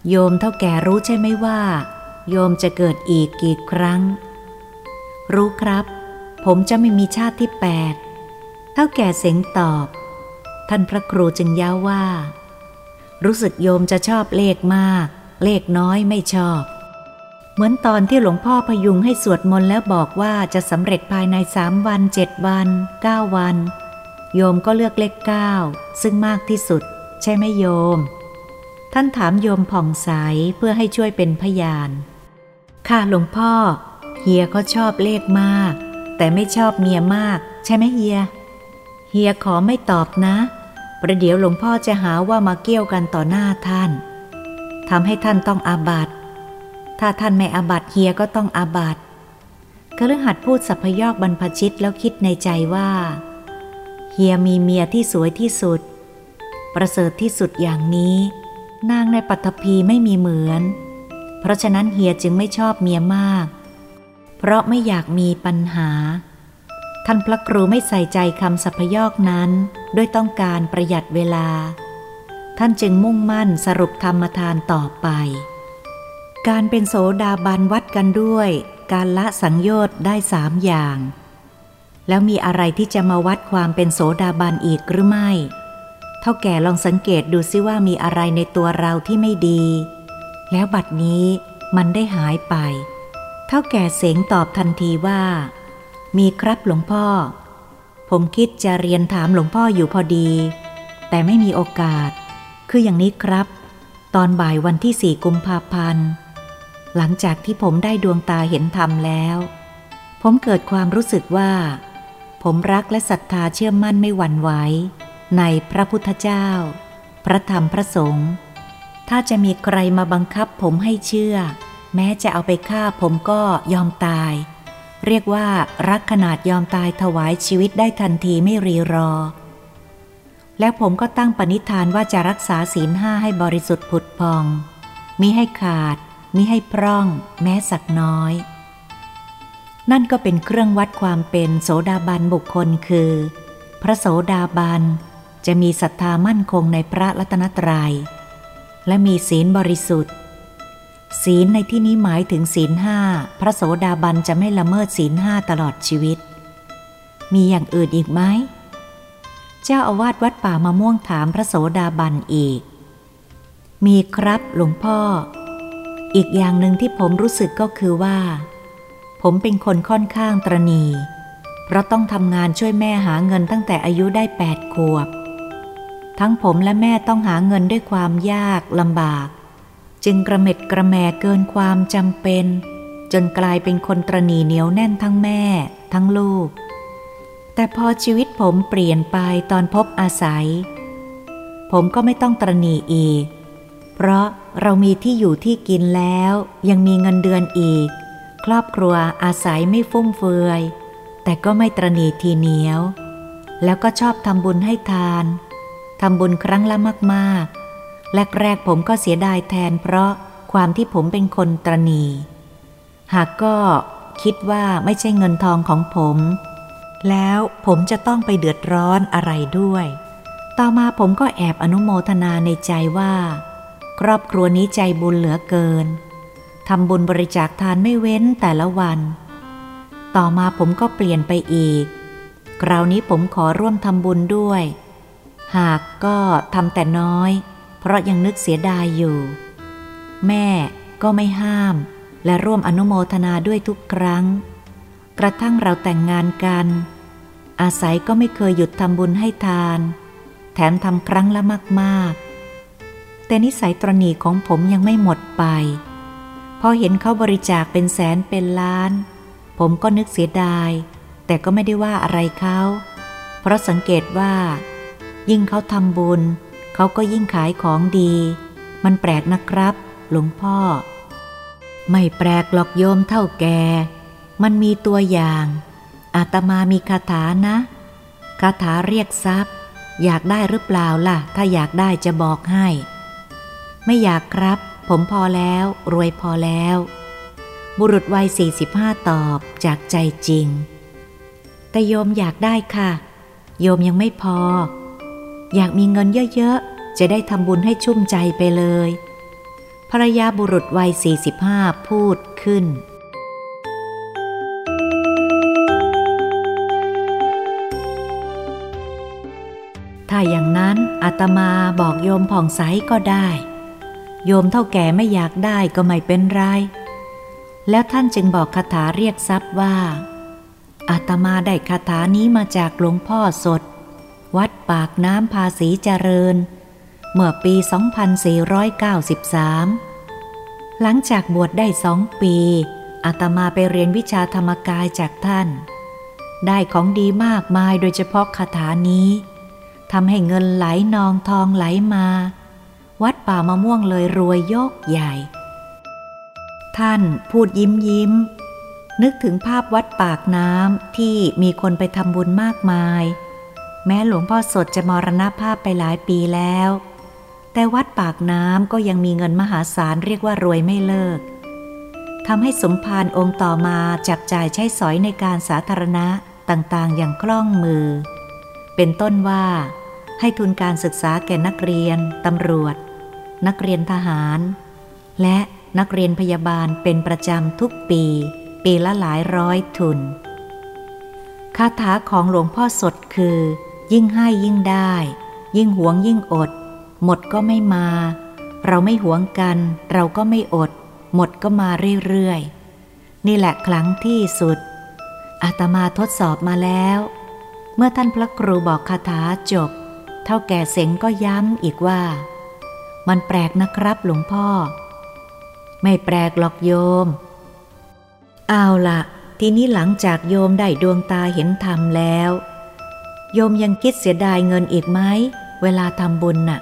โยมเท่าแก่รู้ใช่ไหมว่า โยมจะเกิดอีกกี่ครั้ง รู้ครับ ผมจะไม่มีชาติที่แปดเท่าแก่เสียงตอบ ท่านพระครูจึงย้าว่า รู้สึกโยมจะชอบเลขมาก เลขน้อยไม่ชอบ เหมือนตอนที่หลวงพ่อพยุงให้สวดมนต์แล้วบอกว่าจะสำเร็จภายในสามวันเจ็ดวันเก้าวัน โยมก็เลือกเลขเก้าซึ่งมากที่สุด ใช่ไหมโยม ท่านถามโยมผ่องใสเพื่อให้ช่วยเป็นพยานค่ะหลวงพ่อ เฮียเขาชอบเลขมาก แต่ไม่ชอบเมียมาก ใช่ไหมเฮีย เฮียขอไม่ตอบนะ ประเดี๋ยวหลวงพ่อจะหาว่ามาเกี่ยวกันต่อหน้าท่านทำให้ท่านต้องอาบัตถ้าท่านไม่อาบัตเฮียก็ต้องอาบัตกฤหัสพูดสัพยอกบรรพชิตแล้วคิดในใจว่า เฮียมีเมียที่สวยที่สุด ประเสริฐที่สุดอย่างนี้ นางในปัตภีไม่มีเหมือน เพราะฉะนั้นเฮียจึงไม่ชอบเมียมาก เพราะไม่อยากมีปัญหา ท่านพระครูไม่ใส่ใจคำสัพยอกนั้นด้วยต้องการประหยัดเวลา ท่านจึงมุ่งมั่นสรุปธรรมทานต่อไป การเป็นโสดาบันวัดกันด้วย การละสังโยชน์ได้สามอย่าง แล้วมีอะไรที่จะมาวัดความเป็นโสดาบันอีกหรือไม่เท่าแก่ลองสังเกตดูซิว่ามีอะไรในตัวเราที่ไม่ดี แล้วบัดนี้มันได้หายไป เท่าแก่เสงตอบทันทีว่า มีครับหลวงพ่อ ผมคิดจะเรียนถามหลวงพ่ออยู่พอดี แต่ไม่มีโอกาส คืออย่างนี้ครับ ตอนบ่ายวันที่สี่กุมภาพันธ์หลังจากที่ผมได้ดวงตาเห็นธรรมแล้ว ผมเกิดความรู้สึกว่า ผมรักและศรัทธาเชื่อมั่นไม่หวั่นไหวในพระพุทธเจ้า พระธรรมพระสงฆ์ถ้าจะมีใครมาบังคับผมให้เชื่อ แม้จะเอาไปฆ่าผมก็ยอมตาย เรียกว่ารักขนาดยอมตายถวายชีวิตได้ทันทีไม่รีรอ แล้วผมก็ตั้งปณิธานว่าจะรักษาศีลห้าให้บริสุทธิ์ผุดพอง มิให้ขาด มิให้พร่อง แม้สักน้อย นั่นก็เป็นเครื่องวัดความเป็นโสดาบันบุคคลคือ พระโสดาบันจะมีศรัทธามั่นคงในพระรัตนตรยัย และมีศีลบริสุทธิ์ ศีลในที่นี้หมายถึงศีลห้าพระโสดาบันจะไม่ละเมิดศีลห้าตลอดชีวิต มีอย่างอื่นอีกไหม เจ้าอาวาสวัดป่ามะม่วงถามพระโสดาบันอีก มีครับหลวงพ่อ อีกอย่างหนึ่งที่ผมรู้สึกก็คือว่า ผมเป็นคนค่อนข้างตรณี เพราะต้องทำงานช่วยแม่หาเงินตั้งแต่อายุได้แปดขวบ ทั้งผมและแม่ต้องหาเงินด้วยความยากลำบาก จึงกระเม็ดกระแมเกินความจำเป็น จนกลายเป็นคนตรณีเหนียวแน่นทั้งแม่ ทั้งลูก แต่พอชีวิตผมเปลี่ยนไปตอนพบอาศัย ผมก็ไม่ต้องตรณีอีก เพราะเรามีที่อยู่ที่กินแล้ว ยังมีเงินเดือนอีก ครอบครัวอาศัยไม่ฟุ่มเฟือย แต่ก็ไม่ตรณีทีเหนียว แล้วก็ชอบทำบุญให้ทานทำบุญครั้งละมากๆ แรกๆผมก็เสียดายแทนเพราะความที่ผมเป็นคนตรณี หากก็คิดว่าไม่ใช่เงินทองของผม แล้วผมจะต้องไปเดือดร้อนอะไรด้วย ต่อมาผมก็แอบอนุโมทนาในใจว่า ครอบครัวนี้ใจบุญเหลือเกินทำบุญบริจาคทานไม่เว้นแต่ละวัน ต่อมาผมก็เปลี่ยนไปอีก คราวนี้ผมขอร่วมทำบุญด้วย หากก็ทำแต่น้อย เพราะยังนึกเสียดายอยู่ แม่ก็ไม่ห้าม และร่วมอนุโมทนาด้วยทุกครั้ง กระทั่งเราแต่งงานกัน อาศัยก็ไม่เคยหยุดทำบุญให้ทาน แถมทำครั้งละมากๆ แต่นิสัยตรณีของผมยังไม่หมดไป พอเห็นเขาบริจาคเป็นแสนเป็นล้าน ผมก็นึกเสียดาย แต่ก็ไม่ได้ว่าอะไรเขา เพราะสังเกตว่า ยิ่งเขาทำบุญ เขาก็ยิ่งขายของดี มันแปลกนะครับ หลวงพ่อ ไม่แปลกหรอกโยมเท่าแก มันมีตัวอย่าง อาตมามีคาถานะ คาถาเรียกทรัพย์ อยากได้หรือเปล่าล่ะ ถ้าอยากได้จะบอกให้ ไม่อยากครับ ผมพอแล้ว รวยพอแล้ว บุรุษวัยสี่สิบห้าตอบจากใจจริง แต่โยมอยากได้ค่ะ โยมยังไม่พอ อยากมีเงินเยอะๆ จะได้ทำบุญให้ชุ่มใจไปเลย ภรรยาบุรุษวัย 45 พูดขึ้น ถ้าอย่างนั้นอาตมาบอกโยมผ่องใสก็ได้ โยมเท่าแก่ไม่อยากได้ก็ไม่เป็นไร แล้วท่านจึงบอกคาถาเรียกทรัพย์ว่าอาตมาได้คาถานี้มาจากหลวงพ่อสดวัด ปากน้ำภาษีเจริญ เมื่อปี 2493 หลังจากบวชได้สองปีอาตมาไปเรียนวิชาธรรมกายจากท่าน ได้ของดีมากมายโดยเฉพาะคาถานี้ทำให้เงินไหลนองทองไหลมา วัดป่ามะม่วงเลยรวยโยกใหญ่ ท่านพูดยิ้มยิ้ม นึกถึงภาพวัดปากน้ำที่มีคนไปทำบุญมากมาย แม้หลวงพ่อสดจะมรณภาพไปหลายปีแล้ว แต่วัดปากน้ำก็ยังมีเงินมหาศาลเรียกว่ารวยไม่เลิกทำให้สมภารองค์ต่อมาจับจ่ายใช้สอยในการสาธารณะต่างๆ อย่างคล่องมือ เป็นต้นว่า ให้ทุนการศึกษาแก่นักเรียนตำรวจ นักเรียนทหาร และนักเรียนพยาบาลเป็นประจำทุกปี ปีละหลายร้อยทุนคาถาของหลวงพ่อสดคือ ยิ่งให้ยิ่งได้ ยิ่งหวงยิ่งอด หมดก็ไม่มา เราไม่หวงกัน เราก็ไม่อด หมดก็มาเรื่อยๆ นี่แหละครั้งที่สุด อาตมาทดสอบมาแล้ว เมื่อท่านพระครูบอกคาถาจบ เท่าแก่เสงก็ย้ำอีกว่า มันแปลกนะครับหลวงพ่อ ไม่แปลกหรอกโยม เอาละทีนี้หลังจากโยมได้ดวงตาเห็นธรรมแล้ว โยมยังคิดเสียดายเงินอีกไหมเวลาทำบุญน่ะ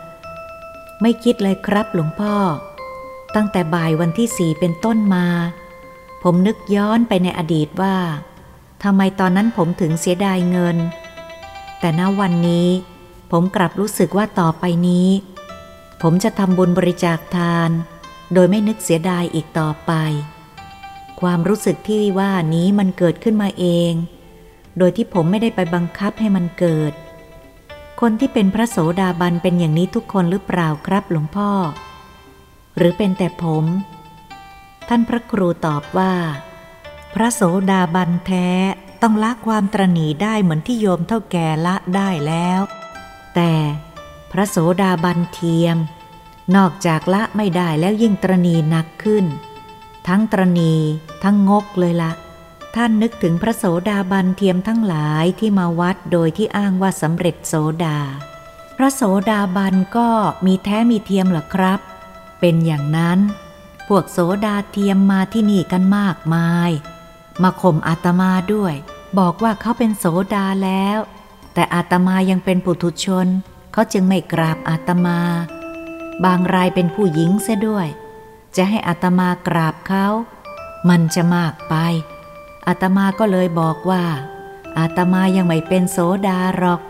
ไม่คิดเลยครับหลวงพ่อ ตั้งแต่บ่ายวันที่สี่เป็นต้นมา ผมนึกย้อนไปในอดีตว่าทำไมตอนนั้นผมถึงเสียดายเงิน แต่ณวันนี้ ผมกลับรู้สึกว่าต่อไปนี้ ผมจะทำบุญบริจาคทาน โดยไม่นึกเสียดายอีกต่อไป ความรู้สึกที่ว่านี้มันเกิดขึ้นมาเอง โดยที่ผมไม่ได้ไปบังคับให้มันเกิด คนที่เป็นพระโสดาบันเป็นอย่างนี้ทุกคนหรือเปล่าครับหลวงพ่อ หรือเป็นแต่ผม ท่านพระครูตอบว่า พระโสดาบันแท้ต้องละความตรณีได้เหมือนที่โยมเท่าแก่ละได้แล้ว แต่พระโสดาบันเทียม นอกจากละไม่ได้แล้วยิ่งตรณีหนักขึ้น ทั้งตรณีทั้งงกเลยละ ท่านนึกถึงพระโสดาบันเทียมทั้งหลายที่มาวัดโดยที่อ้างว่าสำเร็จโสดา พระโสดาบันก็มีแท้มีเทียมหรอครับ เป็นอย่างนั้น พวกโสดาเทียมมาที่นี่กันมากมาย มาข่มอาตมาด้วย บอกว่าเขาเป็นโสดาแล้ว แต่อาตมายังเป็นปุถุชน เขาจึงไม่กราบอาตมา บางรายเป็นผู้หญิงเสียด้วย จะให้อาตมากราบเขา มันจะมากไป อาตมาก็เลยบอกว่า อาตมายังไม่เป็นโสดาหรอก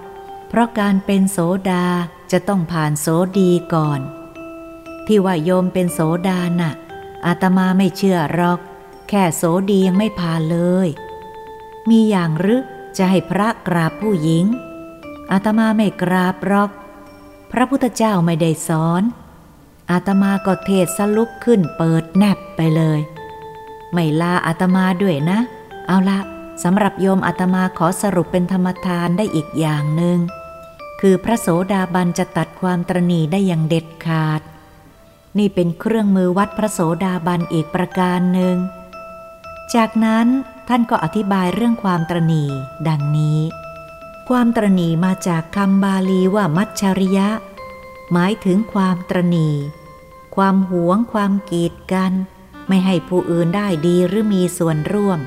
เพราะการเป็นโสดาจะต้องผ่านโสดีก่อน ที่ว่าโยมเป็นโสดาน่ะ อาตมาไม่เชื่อหรอก แค่โสดียังไม่ผ่านเลย มีอย่างหรือจะให้พระกราบผู้หญิง อาตมาไม่กราบหรอก พระพุทธเจ้าไม่ได้สอน อาตมาก็เทศสลุกขึ้นเปิดแนบไปเลย ไม่ลาอาตมาด้วยนะ เอาละสำหรับโยมอาตมาขอสรุปเป็นธรรมทานได้อีกอย่างหนึ่งคือพระโสดาบันจะตัดความตรณีได้อย่างเด็ดขาด นี่เป็นเครื่องมือวัดพระโสดาบันอีกประการหนึ่งจากนั้นท่านก็อธิบายเรื่องความตรณีดังนี้ ความตรณีมาจากคำบาลีว่ามัจฉริยะ หมายถึงความตรณีความหวงความกีดกัน ไม่ให้ผู้อื่นได้ดีหรือมีส่วนร่วม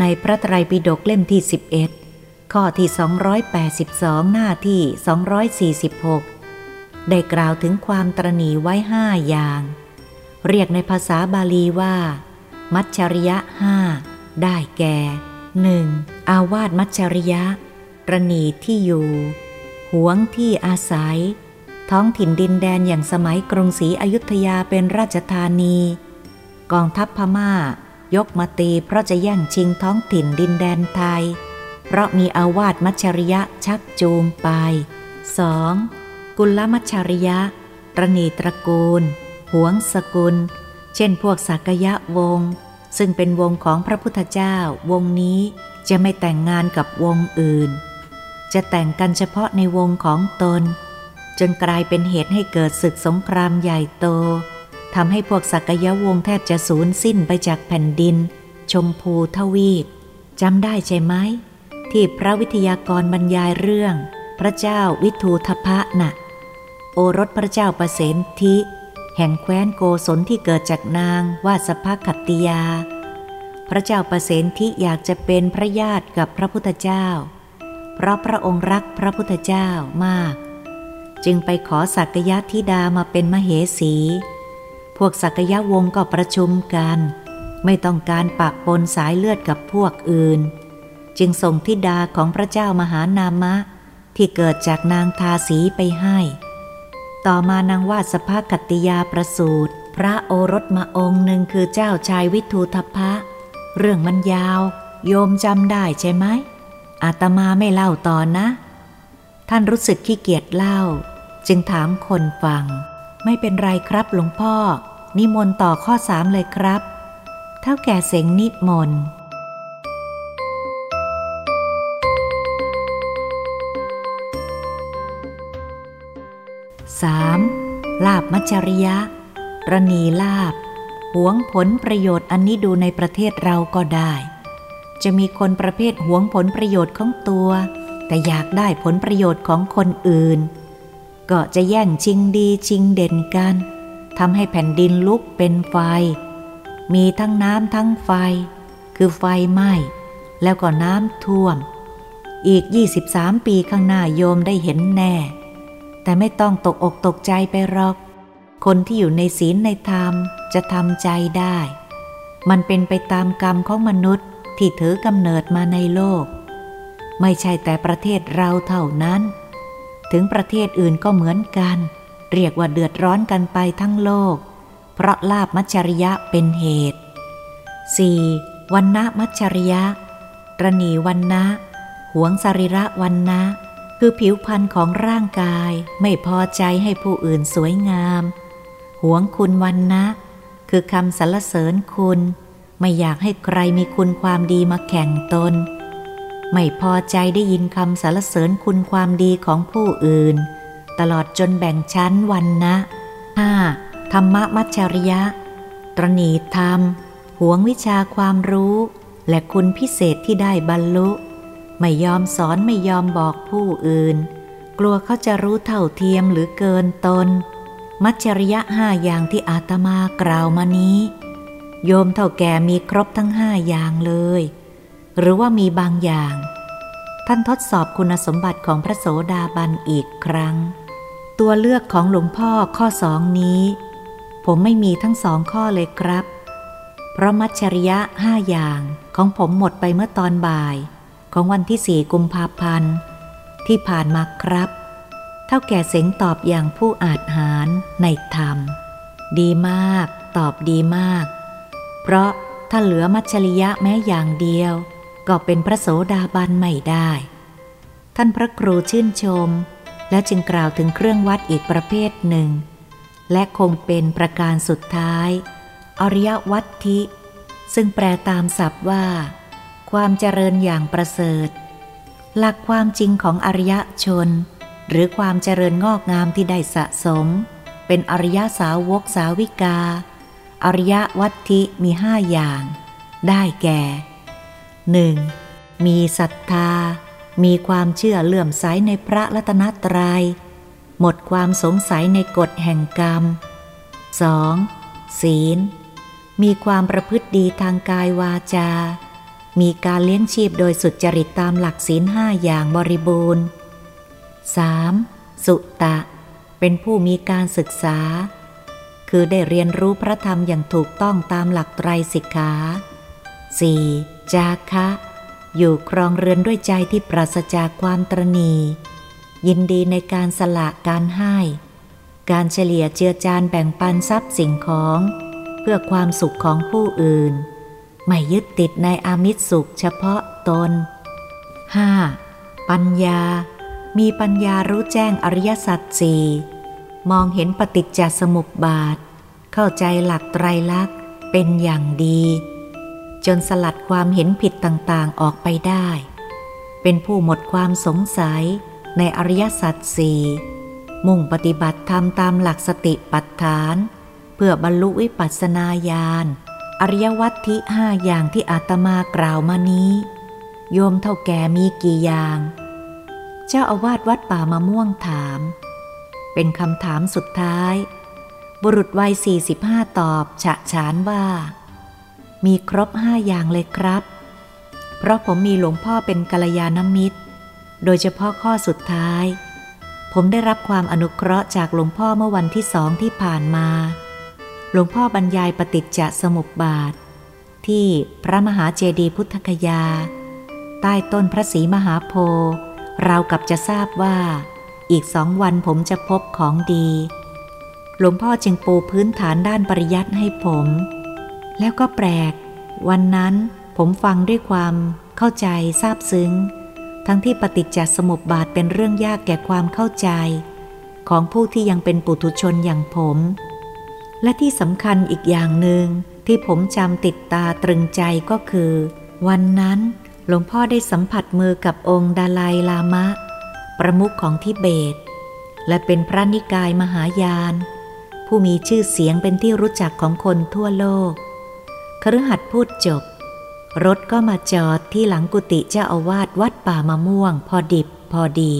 ในพระไตรปิฎกเล่มที่ 11 ข้อที่ 282 หน้าที่ 246 ได้กล่าวถึงความตรณีไว้ห้าอย่าง เรียกในภาษาบาลีว่า มัจฉริยะห้าได้แก่หนึ่งอาวาสมัจฉริยะตระนีที่อยู่หวงที่อาศัย ท้องถิ่นดินแดนอย่างสมัยกรุงศรีอยุธยาเป็นราชธานี กองทัพพม่า ยกมาตีเพราะจะแย่งชิงท้องถิ่นดินแดนไทย เพราะมีอาวาสมัจฉริยะชักจูงไป 2. กุลมัจฉริยะระนีตระกูล หวงสกุล เช่นพวกสักยะวง ซึ่งเป็นวงของพระพุทธเจ้าวงนี้จะไม่แต่งงานกับวงอื่น จะแต่งกันเฉพาะในวงของตน จนกลายเป็นเหตุให้เกิดศึกสงครามใหญ่โต ทำให้พวกสักยวงศ์แทบจะสูญสิ้นไปจากแผ่นดิน ชมพูทวีปจำได้ใช่ไหมที่พระวิทยากรบรรยายเรื่อง พระเจ้าวิทูทพะนะ่ะ โอรสพระเจ้าประเสนทิ แห่งแคว้นโกศลที่เกิดจากนางวาสภคัตติยา พระเจ้าประเสนทิอยากจะเป็นพระญาติกับพระพุทธเจ้า เพราะพระองค์รักพระพุทธเจ้ามาก จึงไปขอสักยะธิดามาเป็นมเหสี พวกสักยะวงก็ประชุมกัน ไม่ต้องการปะปนสายเลือดกับพวกอื่น จึงส่งธิดาของพระเจ้ามหานามะ ที่เกิดจากนางทาสีไปให้ ต่อมานางวาสภกัตติยาประสูตร พระโอรสมาองค์หนึ่งคือเจ้าชายวิทูทพะ เรื่องมันยาว โยมจำได้ใช่ไหมอาตมาไม่เล่าต่อนะ ท่านรู้สึกขี้เกียจเล่า จึงถามคนฟัง ไม่เป็นไรครับหลวงพ่อ นิมนต์ต่อข้อสามเลยครับ เท่าแก่เสงนิมนต์ 3. ลาบมัจจริยะระนีลาบ หวงผลประโยชน์อันนี้ดูในประเทศเราก็ได้ จะมีคนประเภทหวงผลประโยชน์ของตัว แต่อยากได้ผลประโยชน์ของคนอื่น ก็จะแย่งชิงดีชิงเด่นกันทำให้แผ่นดินลุกเป็นไฟ มีทั้งน้ำทั้งไฟ คือไฟไหม้ แล้วก็น้ำท่วม อีก 23 ปีข้างหน้าโยมได้เห็นแน่ แต่ไม่ต้องตกอกตกใจไปหรอก คนที่อยู่ในศีลในธรรมจะทำใจได้ มันเป็นไปตามกรรมของมนุษย์ที่ถือกำเนิดมาในโลก ไม่ใช่แต่ประเทศเราเท่านั้น ถึงประเทศอื่นก็เหมือนกัน เรียกว่าเดือดร้อนกันไปทั้งโลก เพราะลาบมัจฉริยะเป็นเหตุ 4. วันนะมัจฉริยะระนีวันนะหวงสริระวันนะคือผิวพรรณของร่างกายไม่พอใจให้ผู้อื่นสวยงาม หวงคุณวันนะ คือคำสรรเสริญคุณ ไม่อยากให้ใครมีคุณความดีมาแข่งตน ไม่พอใจได้ยินคำสรรเสริญคุณความดีของผู้อื่น ตลอดจนแบ่งชั้นวันนะ 5. ธรรมมัจฉริยะ ตรณีธรรม หวงวิชาความรู้ และคุณพิเศษที่ได้บรรลุ ไม่ยอมสอนไม่ยอมบอกผู้อื่น กลัวเขาจะรู้เท่าเทียมหรือเกินตน มัจฉริยะห้าอย่างที่อาตมากล่าวมานี้ โยมเท่าแก่มีครบทั้งห้าอย่างเลย หรือว่ามีบางอย่าง ท่านทดสอบคุณสมบัติของพระโสดาบันอีกครั้ง ตัวเลือกของหลวงพ่อข้อสองนี้ ผมไม่มีทั้งสองข้อเลยครับ เพราะมัจฉริยะห้าอย่างของผมหมดไปเมื่อตอนบ่าย ของวันที่สี่กุมภาพันธ์ที่ผ่านมาครับ เท่าแก่เสงตอบอย่างผู้อาจหารในธรรม ดีมาก ตอบดีมาก เพราะถ้าเหลือมัชริยะแม้อย่างเดียว ก็เป็นพระโสดาบันไม่ได้ ท่านพระครูชื่นชม และจึงกล่าวถึงเครื่องวัดอีกประเภทหนึ่ง และคงเป็นประการสุดท้าย อริยวัตทิ ซึ่งแปลตามศัพท์ว่า ความเจริญอย่างประเสริฐ หลักความจริงของอริยชน หรือความเจริญงอกงามที่ได้สะสม เป็นอริยสาวกสาวิกา อริยวัตทิมีห้าอย่าง ได้แก่ 1. มีศรัทธา มีความเชื่อเลื่อมใสในพระรัตนตรยัย หมดความสงสัยในกฎแห่งกรรม 2. ศีล มีความประพฤติดีทางกายวาจา มีการเลี้ยงชีพโดยสุจริตตามหลักศีลห้าอย่างบริบูรณ์ 3. สุตะ เป็นผู้มีการศึกษา คือได้เรียนรู้พระธรรมอย่างถูกต้องตามหลักไตรสิกขา 4. จาคะ อยู่ครองเรือนด้วยใจที่ปราศจากความตรณี ยินดีในการสละการให้ การเฉลี่ยเจือจานแบ่งปันทรัพย์สิ่งของ เพื่อความสุขของผู้อื่น ไม่ยึดติดในอามิตรสุขเฉพาะตน 5. ปัญญา มีปัญญารู้แจ้งอริยสัจสี่มองเห็นปฏิจจสมุปบาท เข้าใจหลักไตรลักษณ์เป็นอย่างดี จนสลัดความเห็นผิดต่างๆออกไปได้ เป็นผู้หมดความสงสัยในอริยสัจสี่มุ่งปฏิบัติธรรมตามหลักสติปัฏฐาน เพื่อบรรลุวิปัสสนาญาณอริยวัตทิห้าอย่างที่อาตมากล่าวมานี้ โยมเท่าแก่มีกี่อย่าง เจ้าอาวาสวัดป่ามะม่วงถาม เป็นคำถามสุดท้าย บุรุษวัยสี่สิบห้าตอบฉะฉานว่า มีครบห้าอย่างเลยครับ เพราะผมมีหลวงพ่อเป็นกัลยาณมิตร โดยเฉพาะข้อสุดท้าย ผมได้รับความอนุเคราะห์จากหลวงพ่อเมื่อวันที่สองที่ผ่านมา หลวงพ่อบรรยายปฏิจจสมุปบาท ที่พระมหาเจดีย์พุทธคยา ใต้ต้นพระศรีมหาโพธิ์เรากับจะทราบว่า อีกสองวันผมจะพบของดี หลวงพ่อจึงปูพื้นฐานด้านปริยัติให้ผม แล้วก็แปลก วันนั้นผมฟังด้วยความเข้าใจซาบซึ้ง ทั้งที่ปฏิจจสมุปบาทเป็นเรื่องยากแก่ความเข้าใจ ของผู้ที่ยังเป็นปุถุชนอย่างผม และที่สำคัญอีกอย่างหนึ่งที่ผมจำติดตาตรึงใจก็คือ วันนั้นหลวงพ่อได้สัมผัสมือกับองค์ดาลายลามะ ประมุขของทิเบต และเป็นพระนิกายมหายาน ผู้มีชื่อเสียงเป็นที่รู้จักของคนทั่วโลก คฤหัสพูดจบ รถก็มาจอดที่หลังกุฏิเจ้าอาวาสวัดป่ามะม่วง พอดิบพอดี